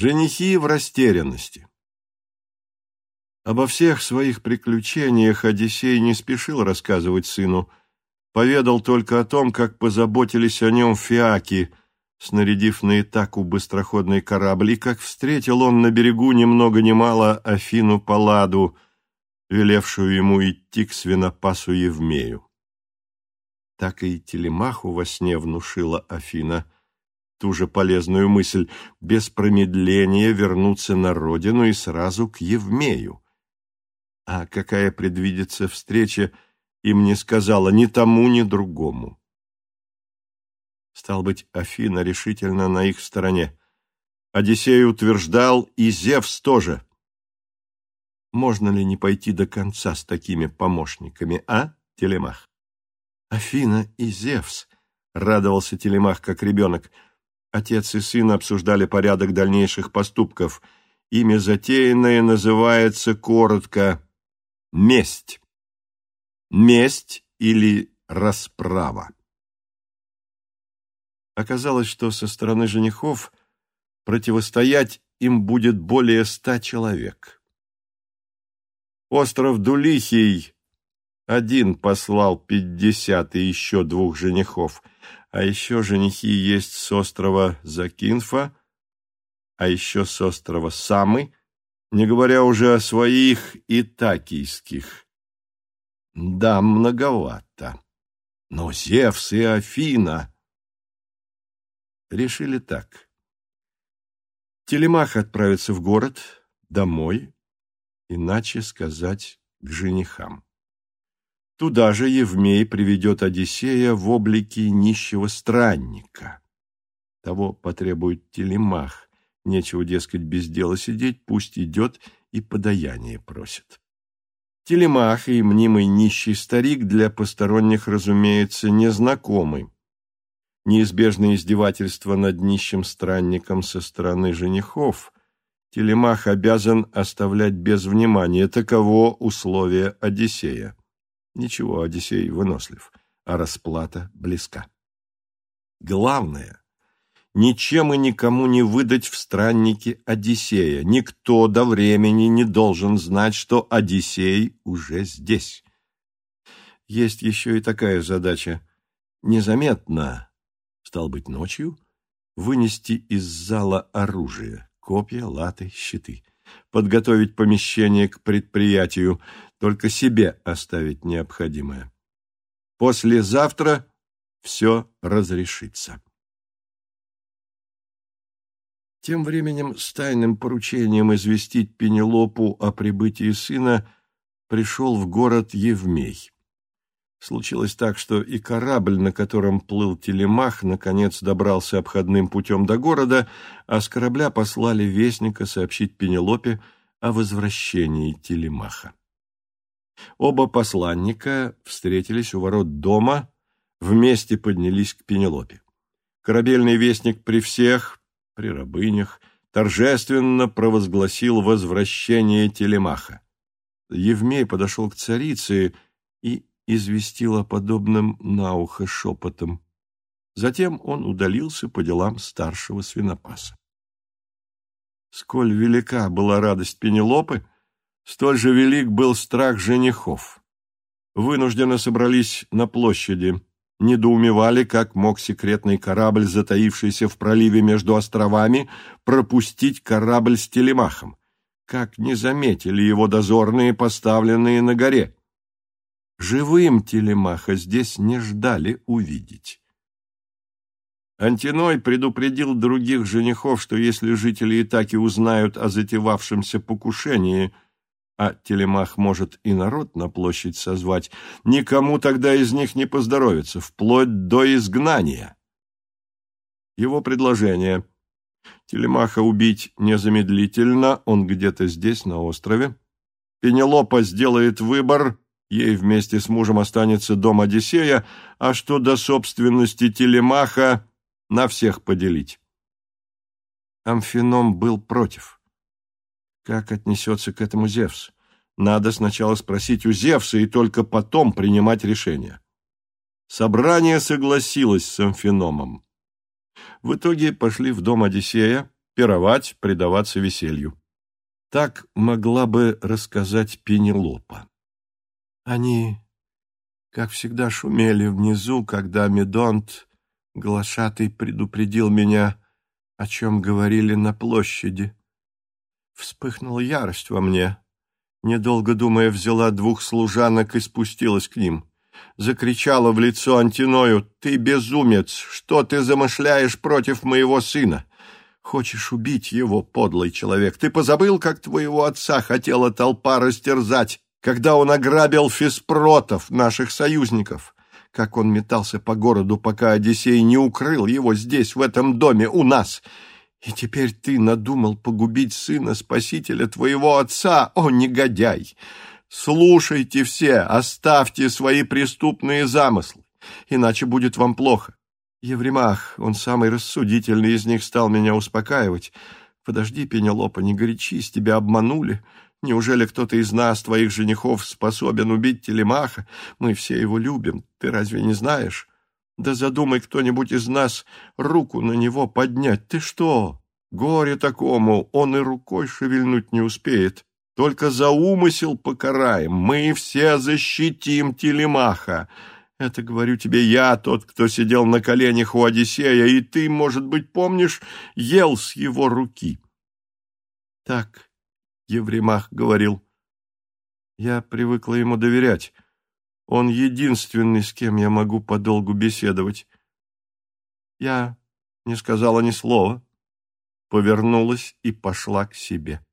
Женихи в растерянности. Обо всех своих приключениях Одиссей не спешил рассказывать сыну, поведал только о том, как позаботились о нем фиаки, снарядив на Итаку быстроходный корабль, и как встретил он на берегу ни много ни мало Афину Палладу, велевшую ему идти к свинопасу Евмею. Так и Телемаху во сне внушила Афина ту же полезную мысль — без промедления вернуться на родину и сразу к Евмею. А какая предвидится встреча, им не сказала ни тому, ни другому. Стал быть, Афина решительно на их стороне. Одиссей утверждал, и Зевс тоже. Можно ли не пойти до конца с такими помощниками, а, Телемах? Афина и Зевс, радовался Телемах как ребенок. Отец и сын обсуждали порядок дальнейших поступков. Имя затеянное называется коротко «месть». Месть или расправа. Оказалось, что со стороны женихов противостоять им будет более ста человек. Остров Дулихий один послал пятьдесят и еще двух женихов, а еще женихи есть с острова Закинфа, а еще с острова Самы, не говоря уже о своих итакийских. Да, многовато. Но Зевс и Афина решили так. Телемах отправится в город, домой, иначе сказать, к женихам. Туда же Евмей приведет Одиссея в облике нищего странника. Того потребует Телемах. Нечего, дескать, без дела сидеть, пусть идет и подаяние просит. Телемах и мнимый нищий старик для посторонних, разумеется, незнакомый неизбежное издевательство над нищим странником со стороны женихов, Телемах обязан оставлять без внимания. Таково условие Одиссея. Ничего, Одиссей вынослив, а расплата близка. Главное, ничем и никому не выдать в страннике Одиссея. Никто до времени не должен знать, что Одиссей уже здесь. Есть еще и такая задача. Незаметно, стал быть, ночью, вынести из зала оружие, копья, латы, щиты, подготовить помещение к предприятию, только себе оставить необходимое. Послезавтра все разрешится. Тем временем с тайным поручением известить Пенелопу о прибытии сына пришел в город Евмей. Случилось так, что и корабль, на котором плыл телемах, наконец добрался обходным путем до города, а с корабля послали вестника сообщить Пенелопе о возвращении телемаха. Оба посланника встретились у ворот дома, вместе поднялись к Пенелопе. Корабельный вестник при всех, при рабынях, торжественно провозгласил возвращение телемаха. Евмей подошел к царице и известил о подобном на ухо шепотом. Затем он удалился по делам старшего свинопаса. Сколь велика была радость Пенелопы, столь же велик был страх женихов. Вынужденно собрались на площади, недоумевали, как мог секретный корабль, затаившийся в проливе между островами, пропустить корабль с телемахом, как не заметили его дозорные, поставленные на горе. Живым Телемаха здесь не ждали увидеть. Антиной предупредил других женихов, что если жители Итаки узнают о затевавшемся покушении, а Телемах может и народ на площадь созвать, никому тогда из них не поздоровится, вплоть до изгнания. Его предложение Телемаха убить незамедлительно, он где-то здесь, на острове. Пенелопа сделает выбор Ей вместе с мужем останется дом Одиссея, а что до собственности Телемаха, на всех поделить. Амфином был против. Как отнесется к этому Зевс? Надо сначала спросить у Зевса и только потом принимать решение. Собрание согласилось с Амфиномом. В итоге пошли в дом Одиссея, пировать, предаваться веселью. Так могла бы рассказать Пенелопа. Они, как всегда, шумели внизу, когда Медонт, глашатый, предупредил меня, о чем говорили на площади. Вспыхнула ярость во мне. Недолго думая, взяла двух служанок и спустилась к ним. Закричала в лицо Антиною, «Ты безумец! Что ты замышляешь против моего сына? Хочешь убить его, подлый человек? Ты позабыл, как твоего отца хотела толпа растерзать, когда он ограбил фиспротов, наших союзников?» как он метался по городу, пока Одиссей не укрыл его здесь, в этом доме, у нас. И теперь ты надумал погубить сына спасителя твоего отца, о негодяй! Слушайте все, оставьте свои преступные замыслы, иначе будет вам плохо. Евремах, он самый рассудительный из них, стал меня успокаивать. Подожди, Пенелопа, не горячись, тебя обманули. Неужели кто-то из нас, твоих женихов, способен убить Телемаха? Мы все его любим, ты разве не знаешь? Да задумай кто-нибудь из нас руку на него поднять. Ты что? Горе такому, он и рукой шевельнуть не успеет. Только за умысел покараем. Мы все защитим Телемаха. Это говорю тебе я, тот, кто сидел на коленях у Одиссея, и ты, может быть, помнишь, ел с его руки. Так Евремах говорил. Я привыкла ему доверять. Он единственный, с кем я могу подолгу беседовать. Я не сказала ни слова, повернулась и пошла к себе.